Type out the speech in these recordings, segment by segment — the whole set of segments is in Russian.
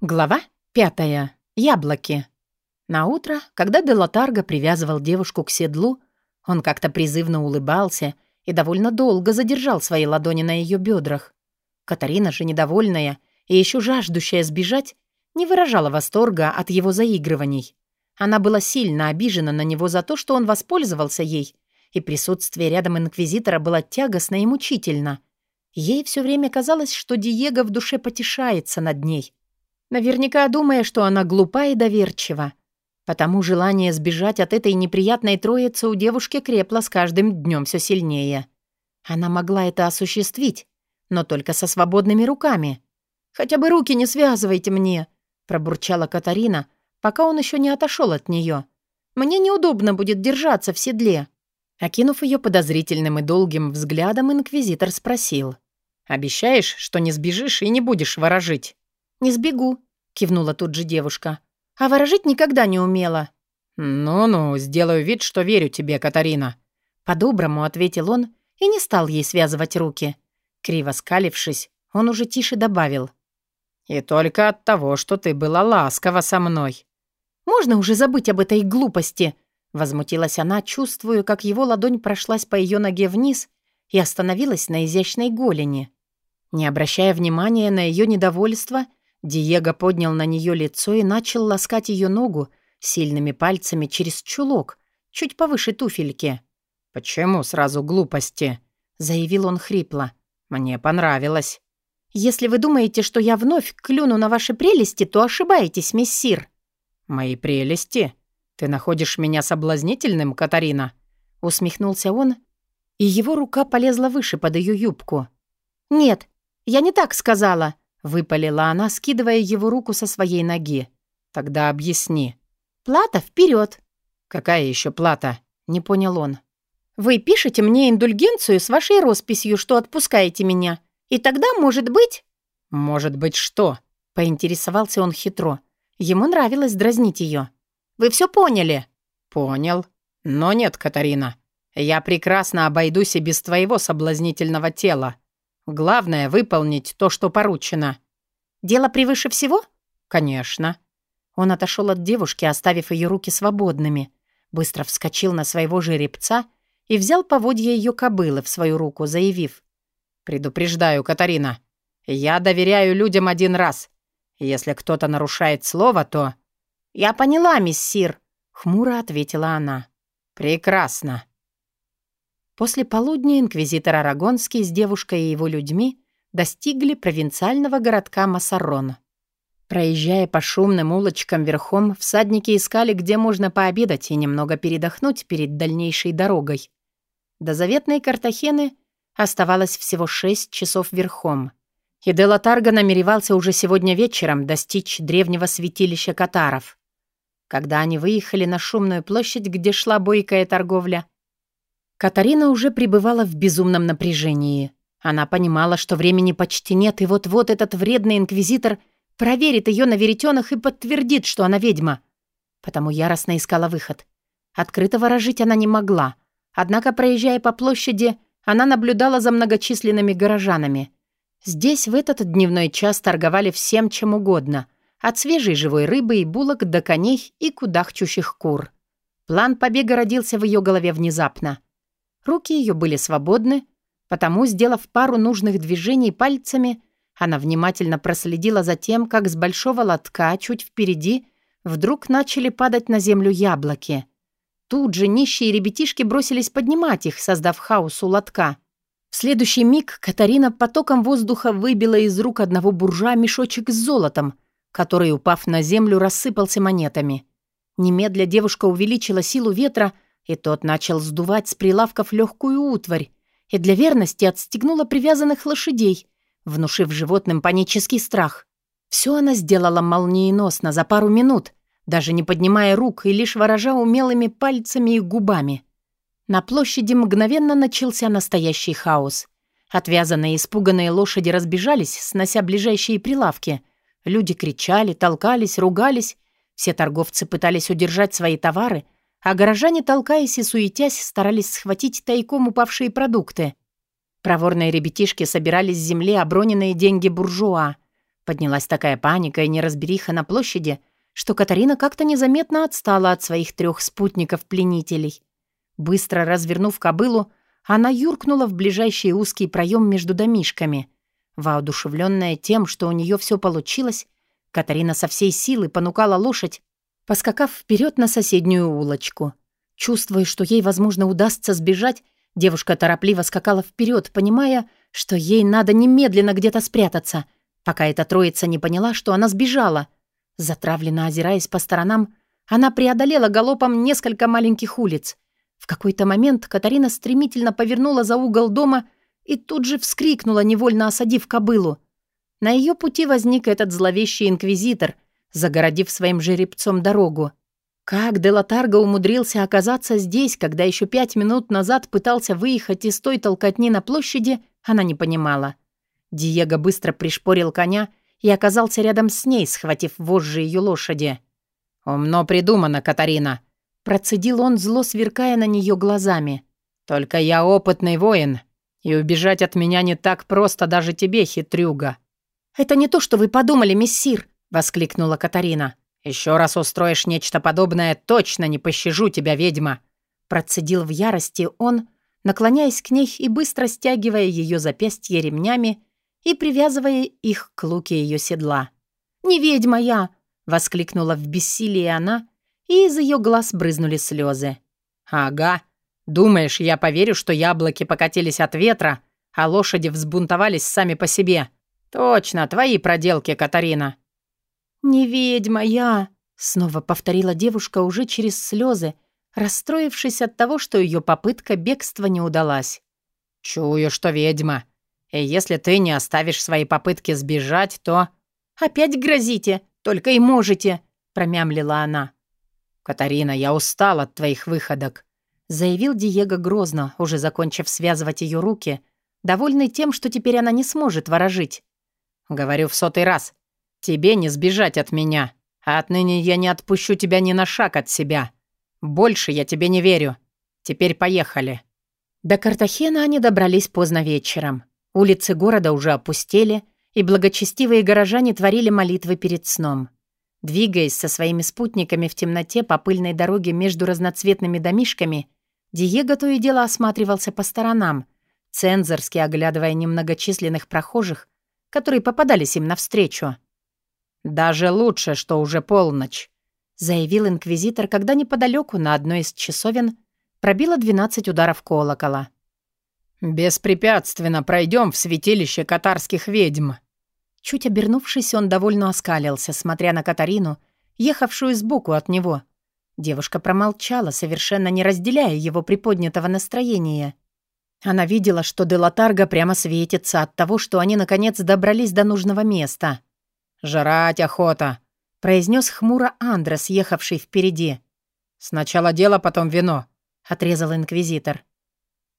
Глава пятая. Яблоки. На утро, когда Делатарго привязывал девушку к седлу, он как-то призывно улыбался и довольно долго задержал свои ладони на ее бедрах. Катарина же, недовольная и еще жаждущая сбежать, не выражала восторга от его заигрываний. Она была сильно обижена на него за то, что он воспользовался ей, и присутствие рядом инквизитора было тягостно и мучительно. Ей все время казалось, что Диего в душе потешается над ней — Наверняка думая, что она глупа и доверчива. Потому желание сбежать от этой неприятной троицы у девушки крепло с каждым днем все сильнее. Она могла это осуществить, но только со свободными руками. «Хотя бы руки не связывайте мне», — пробурчала Катарина, пока он еще не отошел от нее. «Мне неудобно будет держаться в седле». Окинув ее подозрительным и долгим взглядом, инквизитор спросил. «Обещаешь, что не сбежишь и не будешь ворожить?» «Не сбегу», — кивнула тут же девушка. «А ворожить никогда не умела». «Ну-ну, сделаю вид, что верю тебе, Катарина». По-доброму ответил он и не стал ей связывать руки. Криво скалившись, он уже тише добавил. «И только от того, что ты была ласкова со мной». «Можно уже забыть об этой глупости?» Возмутилась она, чувствуя, как его ладонь прошлась по ее ноге вниз и остановилась на изящной голени. Не обращая внимания на ее недовольство, Диего поднял на нее лицо и начал ласкать ее ногу сильными пальцами через чулок, чуть повыше туфельки. «Почему сразу глупости?» — заявил он хрипло. «Мне понравилось». «Если вы думаете, что я вновь клюну на ваши прелести, то ошибаетесь, мессир». «Мои прелести? Ты находишь меня соблазнительным, Катарина?» Усмехнулся он, и его рука полезла выше под ее юбку. «Нет, я не так сказала», Выпалила она, скидывая его руку со своей ноги. «Тогда объясни». «Плата вперед. «Какая еще плата?» Не понял он. «Вы пишете мне индульгенцию с вашей росписью, что отпускаете меня. И тогда, может быть...» «Может быть что?» Поинтересовался он хитро. Ему нравилось дразнить ее. «Вы все поняли?» «Понял. Но нет, Катарина. Я прекрасно обойдусь и без твоего соблазнительного тела. Главное — выполнить то, что поручено». «Дело превыше всего?» «Конечно». Он отошел от девушки, оставив ее руки свободными. Быстро вскочил на своего жеребца и взял поводья ее кобылы в свою руку, заявив. «Предупреждаю, Катарина, я доверяю людям один раз. Если кто-то нарушает слово, то...» «Я поняла, миссир», — хмуро ответила она. «Прекрасно. После полудня инквизитор Арагонский с девушкой и его людьми достигли провинциального городка Массарон. Проезжая по шумным улочкам верхом, всадники искали, где можно пообедать и немного передохнуть перед дальнейшей дорогой. До заветной Картахены оставалось всего шесть часов верхом. И Делатарго намеревался уже сегодня вечером достичь древнего святилища катаров. Когда они выехали на шумную площадь, где шла бойкая торговля, Катарина уже пребывала в безумном напряжении. Она понимала, что времени почти нет, и вот-вот этот вредный инквизитор проверит ее на веретенах и подтвердит, что она ведьма. Потому яростно искала выход. Открыто ворожить она не могла. Однако, проезжая по площади, она наблюдала за многочисленными горожанами. Здесь в этот дневной час торговали всем чем угодно. От свежей живой рыбы и булок до коней и кудахчущих кур. План побега родился в ее голове внезапно — Руки ее были свободны, потому, сделав пару нужных движений пальцами, она внимательно проследила за тем, как с большого лотка чуть впереди вдруг начали падать на землю яблоки. Тут же нищие ребятишки бросились поднимать их, создав хаос у лотка. В следующий миг Катарина потоком воздуха выбила из рук одного буржуа мешочек с золотом, который, упав на землю, рассыпался монетами. Немедля девушка увеличила силу ветра — и тот начал сдувать с прилавков легкую утварь и для верности отстегнула привязанных лошадей, внушив животным панический страх. Все она сделала молниеносно за пару минут, даже не поднимая рук и лишь ворожа умелыми пальцами и губами. На площади мгновенно начался настоящий хаос. Отвязанные испуганные лошади разбежались, снося ближайшие прилавки. Люди кричали, толкались, ругались. Все торговцы пытались удержать свои товары — а горожане, толкаясь и суетясь, старались схватить тайком упавшие продукты. Проворные ребятишки собирали с земли оброненные деньги буржуа. Поднялась такая паника и неразбериха на площади, что Катарина как-то незаметно отстала от своих трех спутников-пленителей. Быстро развернув кобылу, она юркнула в ближайший узкий проем между домишками. Воодушевленная тем, что у нее все получилось, Катарина со всей силы понукала лошадь, поскакав вперед на соседнюю улочку. Чувствуя, что ей, возможно, удастся сбежать, девушка торопливо скакала вперед, понимая, что ей надо немедленно где-то спрятаться, пока эта троица не поняла, что она сбежала. Затравленно озираясь по сторонам, она преодолела галопом несколько маленьких улиц. В какой-то момент Катарина стремительно повернула за угол дома и тут же вскрикнула, невольно осадив кобылу. На ее пути возник этот зловещий инквизитор, загородив своим жеребцом дорогу. Как Делатарго умудрился оказаться здесь, когда еще пять минут назад пытался выехать из той толкотни на площади, она не понимала. Диего быстро пришпорил коня и оказался рядом с ней, схватив вожжи ее лошади. «Умно придумано, Катарина», — процедил он, зло сверкая на нее глазами. «Только я опытный воин, и убежать от меня не так просто даже тебе, хитрюга». «Это не то, что вы подумали, мессир», — воскликнула Катарина. «Еще раз устроишь нечто подобное, точно не пощажу тебя, ведьма!» Процедил в ярости он, наклоняясь к ней и быстро стягивая ее запястье ремнями и привязывая их к луке ее седла. «Не ведьма я!» — воскликнула в бессилии она, и из ее глаз брызнули слезы. «Ага. Думаешь, я поверю, что яблоки покатились от ветра, а лошади взбунтовались сами по себе? Точно, твои проделки, Катарина. «Не ведьма я!» — снова повторила девушка уже через слезы, расстроившись от того, что ее попытка бегства не удалась. «Чую, что ведьма. И если ты не оставишь свои попытки сбежать, то...» «Опять грозите, только и можете!» — промямлила она. «Катарина, я устал от твоих выходок», — заявил Диего грозно, уже закончив связывать ее руки, довольный тем, что теперь она не сможет ворожить. «Говорю в сотый раз, Тебе не сбежать от меня, а отныне я не отпущу тебя ни на шаг от себя. Больше я тебе не верю. Теперь поехали». До Картахена они добрались поздно вечером. Улицы города уже опустели, и благочестивые горожане творили молитвы перед сном. Двигаясь со своими спутниками в темноте по пыльной дороге между разноцветными домишками, Диего то и дело осматривался по сторонам, цензорски оглядывая немногочисленных прохожих, которые попадались им навстречу. «Даже лучше, что уже полночь», — заявил инквизитор, когда неподалеку на одной из часовен пробило 12 ударов колокола. «Беспрепятственно пройдем в святилище катарских ведьм». Чуть обернувшись, он довольно оскалился, смотря на Катарину, ехавшую сбоку от него. Девушка промолчала, совершенно не разделяя его приподнятого настроения. Она видела, что Делатарга прямо светится от того, что они наконец добрались до нужного места. «Жрать охота», — произнес хмуро Андрес, ехавший впереди. «Сначала дело, потом вино», — отрезал инквизитор.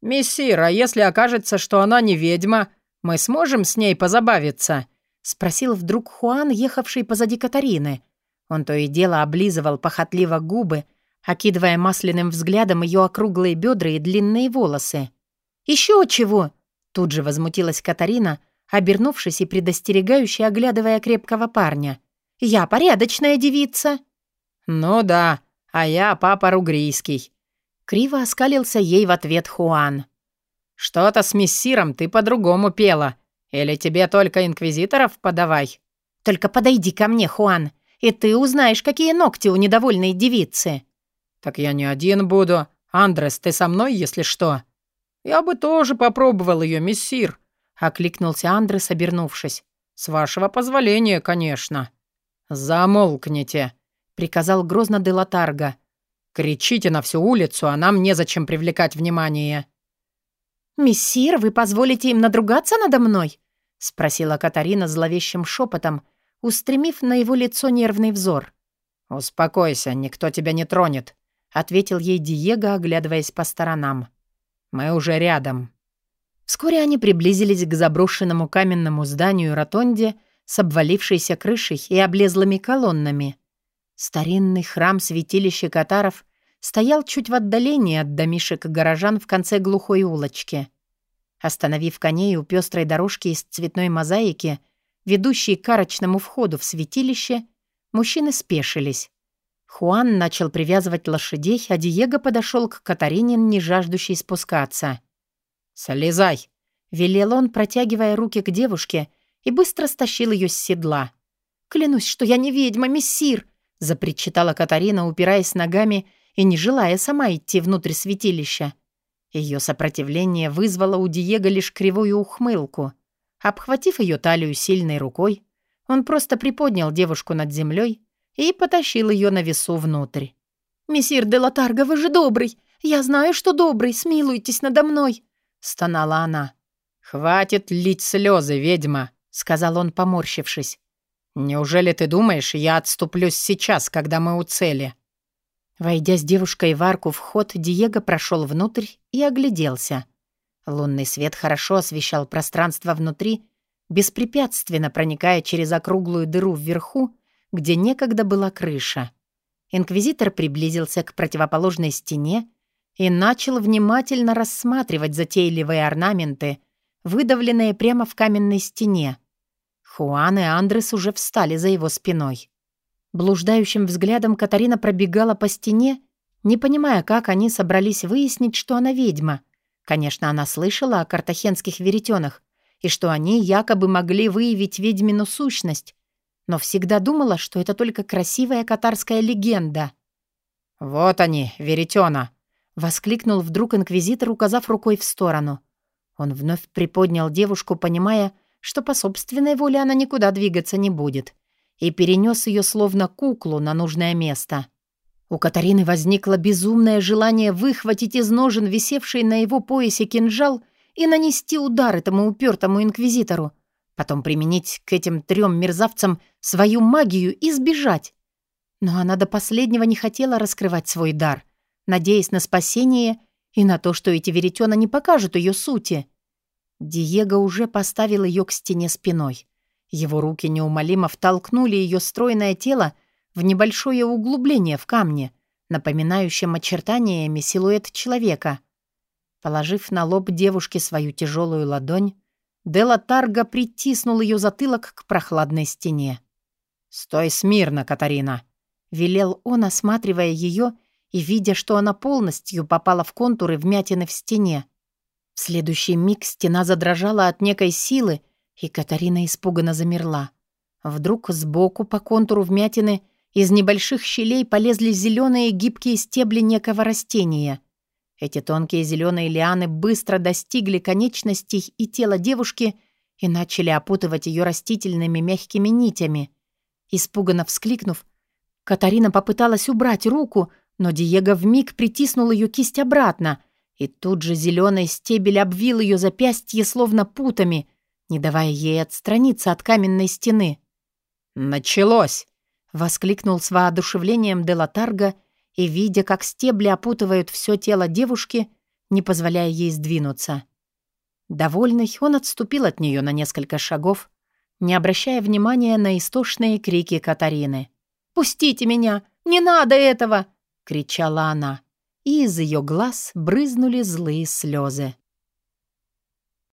«Мессир, а если окажется, что она не ведьма, мы сможем с ней позабавиться?» — спросил вдруг Хуан, ехавший позади Катарины. Он то и дело облизывал похотливо губы, окидывая масляным взглядом ее округлые бедра и длинные волосы. «Еще чего!» — тут же возмутилась Катарина, обернувшись и предостерегающе оглядывая крепкого парня. «Я порядочная девица». «Ну да, а я папа Ругрийский». Криво оскалился ей в ответ Хуан. «Что-то с мессиром ты по-другому пела. Или тебе только инквизиторов подавай?» «Только подойди ко мне, Хуан, и ты узнаешь, какие ногти у недовольной девицы». «Так я не один буду. Андрес, ты со мной, если что?» «Я бы тоже попробовал ее, мессир», — окликнулся Андрес, обернувшись. «С вашего позволения, конечно». «Замолкните», — приказал грозно Делатарга. «Кричите на всю улицу, а нам незачем привлекать внимание». «Мессир, вы позволите им надругаться надо мной?» — спросила Катарина зловещим шепотом, устремив на его лицо нервный взор. «Успокойся, никто тебя не тронет», — ответил ей Диего, оглядываясь по сторонам. «Мы уже рядом». Вскоре они приблизились к заброшенному каменному зданию-ротонде с обвалившейся крышей и облезлыми колоннами. Старинный храм святилища Катаров стоял чуть в отдалении от домишек горожан в конце глухой улочки. Остановив коней у пестрой дорожки из цветной мозаики, ведущие к арочному входу в святилище, мужчины спешились. Хуан начал привязывать лошадей, а Диего подошел к Катарине, не жаждущей спускаться. «Слезай!» — велел он, протягивая руки к девушке, и быстро стащил ее с седла. «Клянусь, что я не ведьма, мессир!» — запричитала Катарина, упираясь ногами и не желая сама идти внутрь святилища. Ее сопротивление вызвало у Диего лишь кривую ухмылку. Обхватив ее талию сильной рукой, он просто приподнял девушку над землей и потащил ее на весу внутрь. «Мессир де Латарго, вы же добрый! Я знаю, что добрый, смилуйтесь надо мной!» — стонала она. «Хватит лить слезы, ведьма!» — сказал он, поморщившись. «Неужели ты думаешь, я отступлюсь сейчас, когда мы у цели?» Войдя с девушкой в арку в ход, Диего прошел внутрь и огляделся. Лунный свет хорошо освещал пространство внутри, беспрепятственно проникая через округлую дыру вверху, где некогда была крыша. Инквизитор приблизился к противоположной стене и начал внимательно рассматривать затейливые орнаменты, выдавленные прямо в каменной стене. Хуан и Андрес уже встали за его спиной. Блуждающим взглядом Катарина пробегала по стене, не понимая, как они собрались выяснить, что она ведьма. Конечно, она слышала о картахенских веретенах и что они якобы могли выявить ведьмину сущность, но всегда думала, что это только красивая катарская легенда. «Вот они, веретена!» — воскликнул вдруг инквизитор, указав рукой в сторону. Он вновь приподнял девушку, понимая, что по собственной воле она никуда двигаться не будет — и перенес ее словно куклу на нужное место. У Катарины возникло безумное желание выхватить из ножен висевший на его поясе кинжал и нанести удар этому упертому инквизитору, потом применить к этим трем мерзавцам свою магию и сбежать. Но она до последнего не хотела раскрывать свой дар, надеясь на спасение и на то, что эти веретена не покажут ее сути. Диего уже поставил ее к стене спиной. Его руки неумолимо втолкнули ее стройное тело в небольшое углубление в камне, напоминающем очертаниями силуэт человека. Положив на лоб девушки свою тяжелую ладонь, Дела Тарга притиснул ее затылок к прохладной стене. «Стой смирно, Катарина!» — велел он, осматривая ее и видя, что она полностью попала в контуры вмятины в стене. В следующий миг стена задрожала от некой силы, и Катарина испуганно замерла. Вдруг сбоку по контуру вмятины из небольших щелей полезли зеленые гибкие стебли некого растения. Эти тонкие зеленые лианы быстро достигли конечностей и тела девушки и начали опутывать ее растительными мягкими нитями. Испуганно вскликнув, Катарина попыталась убрать руку, но Диего вмиг притиснул ее кисть обратно, и тут же зеленый стебель обвил ее запястье словно путами — не давая ей отстраниться от каменной стены. «Началось!» — воскликнул с воодушевлением Делатарга и, видя, как стебли опутывают все тело девушки, не позволяя ей сдвинуться. Довольный, он отступил от нее на несколько шагов, не обращая внимания на истошные крики Катарины. «Пустите меня! Не надо этого!» — кричала она, и из ее глаз брызнули злые слезы.